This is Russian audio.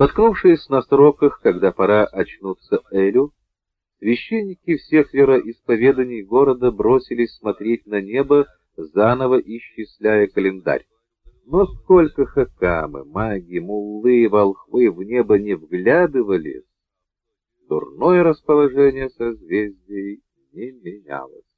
Споткнувшись на сроках, когда пора очнуться Элю, священники всех вероисповеданий города бросились смотреть на небо, заново исчисляя календарь. Но сколько хакамы, маги, муллы, волхвы в небо не вглядывались, дурное расположение созвездий не менялось.